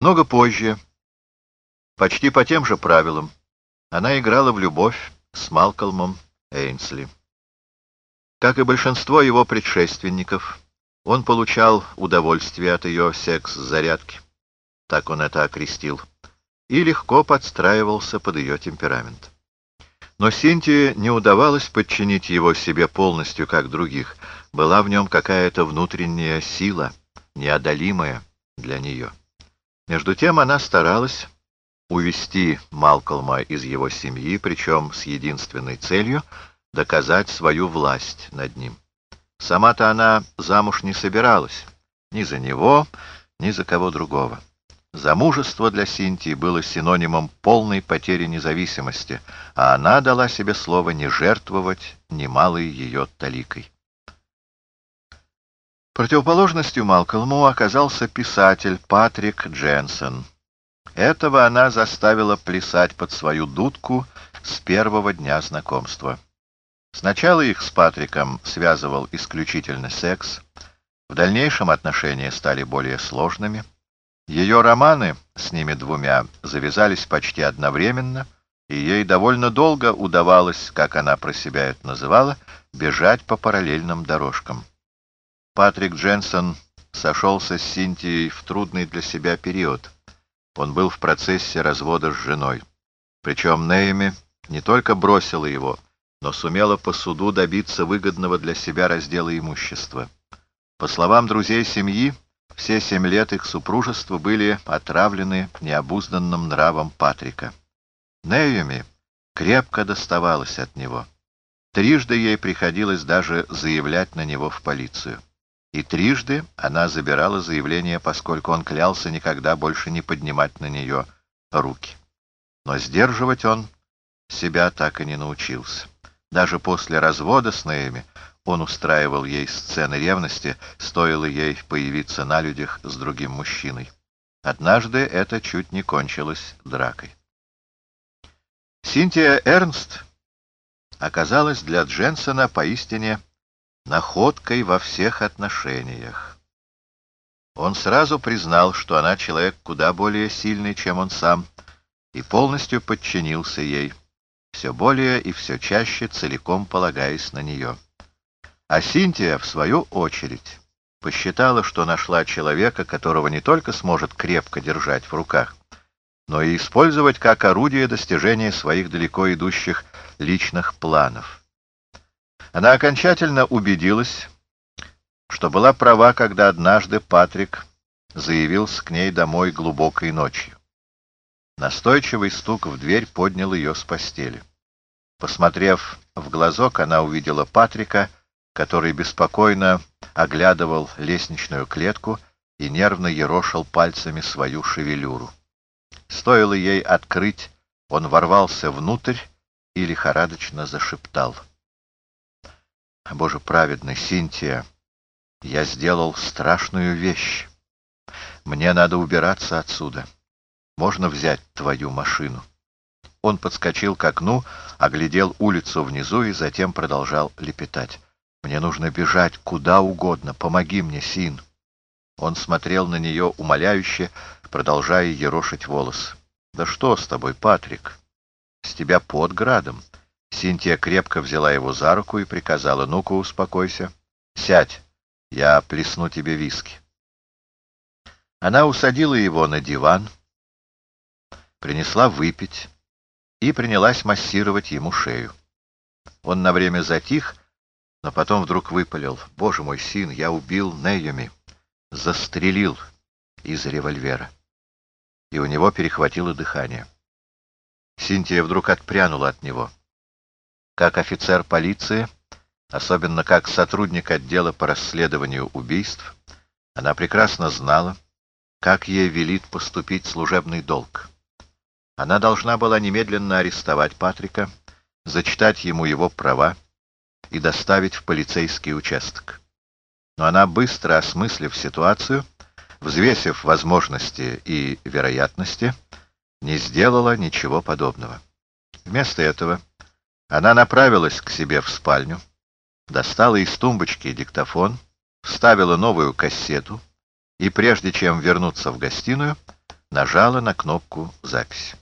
Много позже, почти по тем же правилам, она играла в любовь с Малкольмом Эйнсли. Как и большинство его предшественников, он получал удовольствие от ее секс-зарядки, так он это окрестил, и легко подстраивался под ее темперамент. Но Синтии не удавалось подчинить его себе полностью, как других. Была в нем какая-то внутренняя сила, неодолимая для нее. Между тем она старалась увести Малкольма из его семьи, причем с единственной целью — доказать свою власть над ним. Сама-то она замуж не собиралась, ни за него, ни за кого другого. Замужество для Синтии было синонимом полной потери независимости, а она дала себе слово не жертвовать немалой ее таликой. Противоположностью Малкольму оказался писатель Патрик Дженсен. Этого она заставила плясать под свою дудку с первого дня знакомства. Сначала их с Патриком связывал исключительно секс, в дальнейшем отношения стали более сложными — ее романы с ними двумя завязались почти одновременно, и ей довольно долго удавалось, как она про себя это называла, бежать по параллельным дорожкам. Патрик Дженсон сошелся с Синтией в трудный для себя период. Он был в процессе развода с женой. Причем Нейми не только бросила его, но сумела по суду добиться выгодного для себя раздела имущества. По словам друзей семьи, все семь лет их супружества были отравлены необузданным нравом Патрика. Неюми крепко доставалась от него. Трижды ей приходилось даже заявлять на него в полицию. И трижды она забирала заявление, поскольку он клялся никогда больше не поднимать на нее руки. Но сдерживать он себя так и не научился. Даже после развода с Неями он устраивал ей сцены ревности, стоило ей появиться на людях с другим мужчиной. Однажды это чуть не кончилось дракой. Синтия Эрнст оказалась для Дженсона поистине находкой во всех отношениях. Он сразу признал, что она человек куда более сильный, чем он сам, и полностью подчинился ей, все более и все чаще целиком полагаясь на нее. А Синтия, в свою очередь, посчитала, что нашла человека, которого не только сможет крепко держать в руках, но и использовать как орудие достижения своих далеко идущих личных планов. Она окончательно убедилась, что была права, когда однажды Патрик заявился к ней домой глубокой ночью. Настойчивый стук в дверь поднял ее с постели. Посмотрев в глазок, она увидела Патрика, который беспокойно оглядывал лестничную клетку и нервно ерошил пальцами свою шевелюру. Стоило ей открыть, он ворвался внутрь и лихорадочно зашептал. «Боже праведный, Синтия, я сделал страшную вещь. Мне надо убираться отсюда. Можно взять твою машину?» Он подскочил к окну, оглядел улицу внизу и затем продолжал лепетать. Мне нужно бежать куда угодно. Помоги мне, Син. Он смотрел на нее умоляюще, продолжая ерошить волосы. Да что с тобой, Патрик? С тебя под градом. Синтия крепко взяла его за руку и приказала, ну-ка успокойся. Сядь, я плесну тебе виски. Она усадила его на диван, принесла выпить и принялась массировать ему шею. Он на время затих, но потом вдруг выпалил. «Боже мой, Син, я убил Нейоми, застрелил из револьвера». И у него перехватило дыхание. Синтия вдруг отпрянула от него. Как офицер полиции, особенно как сотрудник отдела по расследованию убийств, она прекрасно знала, как ей велит поступить служебный долг. Она должна была немедленно арестовать Патрика, зачитать ему его права, и доставить в полицейский участок. Но она, быстро осмыслив ситуацию, взвесив возможности и вероятности, не сделала ничего подобного. Вместо этого она направилась к себе в спальню, достала из тумбочки диктофон, вставила новую кассету и, прежде чем вернуться в гостиную, нажала на кнопку «Запись».